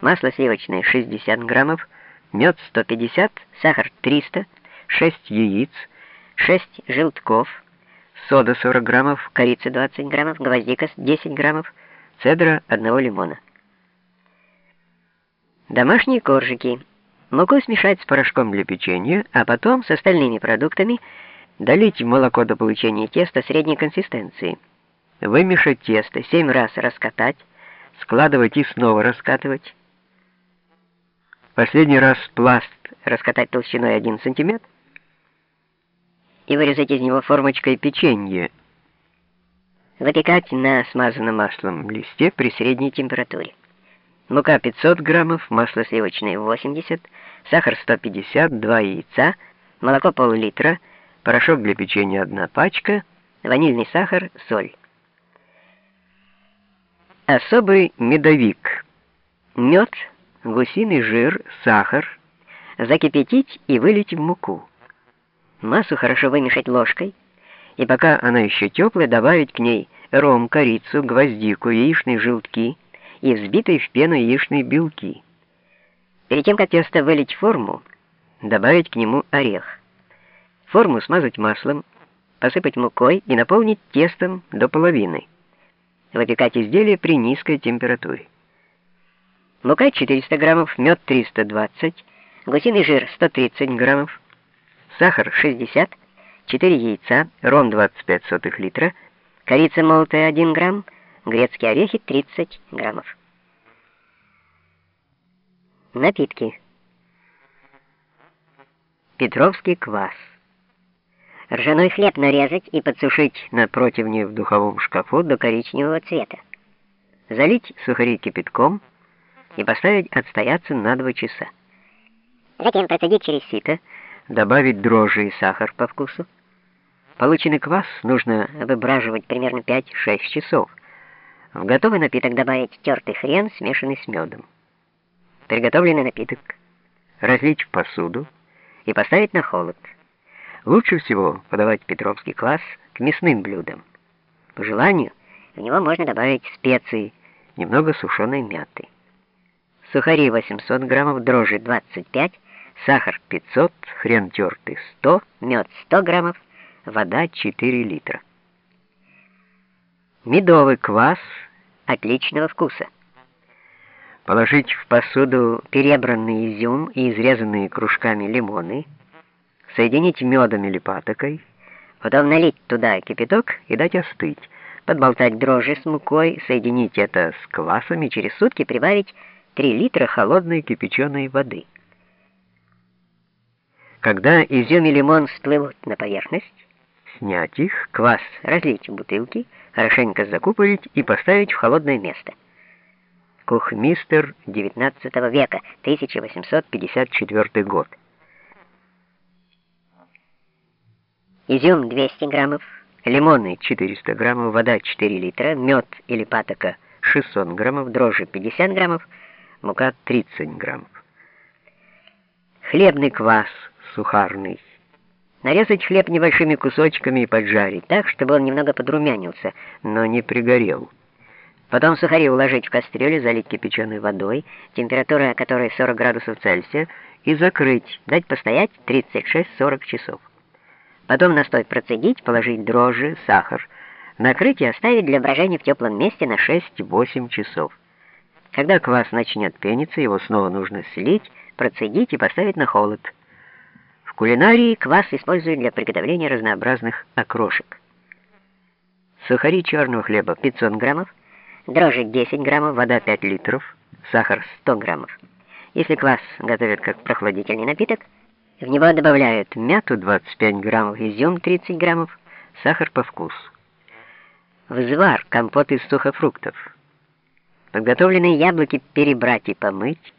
масло сливочное 60 граммов, мед 150, сахар 300, 6 яиц, 6 желтков, сода 40 граммов, корица 20 граммов, гвоздика 10 граммов, цедра одного лимона. Домашние коржики. Муку смешать с порошком для печенья, а потом с остальными продуктами долить в молоко до получения теста средней консистенции. Вымешать тесто, 7 раз раскатать, складывать и снова раскатывать. Последний раз пласт раскатать толщиной 1 см и вырезать из него формочкой печенье. Выпекать на смазанном маслом листе при средней температуре. Мука 500 граммов, масло сливочное 80, сахар 150, 2 яйца, молоко пол-литра, порошок для печенья 1 пачка, ванильный сахар, соль. Особый медовик. Мед, гусиный жир, сахар. Закипятить и вылить в муку. Массу хорошо вымешать ложкой, и пока она еще теплая, добавить к ней ром, корицу, гвоздику, яичные желтки и взбитые в пену яичные белки. Перед тем, как тесто вылить в форму, добавить к нему орех. Форму смазать маслом, посыпать мукой и наполнить тестом до половины. Выпекать изделие при низкой температуре. Мука 400 граммов, мед 320, гусиный жир 130 граммов, сахар 60, 4 яйца, ром 25 сотых литра, корица молотая 1 грамм, грецкие орехи 30 граммов. Напитки. Петровский квас. Ржаной хлеб нарезать и подсушить на противне в духовом шкафу до коричневого цвета. Залить сухари кипятком и поставить отстояться на 2 часа. Затем процедить через сито, добавить дрожжи и сахар по вкусу. Полученный квас нужно выбраживать примерно 5-6 часов. В готовый напиток добавить тертый хрен, смешанный с медом. Приготовленный напиток разлить в посуду и поставить на холод. Лучше всего подавать петровский квас к мясным блюдам. По желанию в него можно добавить специи, немного сушеной мяты. Сухари 800 граммов, дрожжи 25 сахар 500, хрен тертый 100, мед 100 граммов, вода 4 литра. Медовый квас отличного вкуса. Положить в посуду перебранный изюм и изрезанные кружками лимоны, соединить медом или патокой, потом налить туда кипяток и дать остыть, подболтать дрожжи с мукой, соединить это с квасом и через сутки прибавить 3 литра холодной кипяченой воды. Когда изюм и лимон всплывут на поверхность, снять их, квас разлить в бутылки, хорошенько закупорить и поставить в холодное место. Кухмистер XIX века, 1854 год. Изюм 200 граммов, лимоны 400 граммов, вода 4 литра, мед или патока 600 граммов, дрожжи 50 граммов, мука 30 граммов. Хлебный квас сухарный. Нарезать хлеб небольшими кусочками и поджарить так, чтобы он немного подрумянился, но не пригорел. Потом сухари уложить в кастрюлю, залить кипяченой водой, температура которой 40 градусов Цельсия, и закрыть, дать постоять 36-40 часов. Потом настой процедить, положить дрожжи, сахар, накрыть и оставить для брожения в теплом месте на 6-8 часов. Когда квас начнет пениться, его снова нужно слить, процедить и поставить на холод кулинарии квас используют для приготовления разнообразных окрошек. Сухари черного хлеба 500 граммов, дрожжи 10 граммов, вода 5 литров, сахар 100 граммов. Если квас готовят как прохладительный напиток, в него добавляют мяту 25 граммов, изюм 30 граммов, сахар по вкусу. Взвар, компот из сухофруктов. Подготовленные яблоки перебрать и помыть,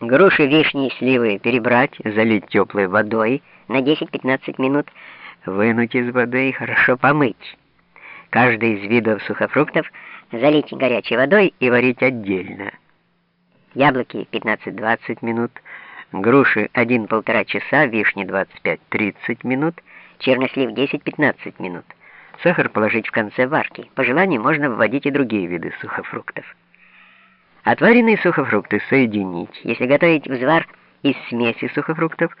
Груши, вишни и сливы перебрать, залить теплой водой на 10-15 минут, вынуть из воды и хорошо помыть. Каждый из видов сухофруктов залить горячей водой и варить отдельно. Яблоки 15-20 минут, груши 1-1,5 часа, вишни 25-30 минут, чернослив 10-15 минут. Сахар положить в конце варки. По желанию можно вводить и другие виды сухофруктов. Отваренные сухофрукты соединить. Если готовить взвар из смеси сухофруктов,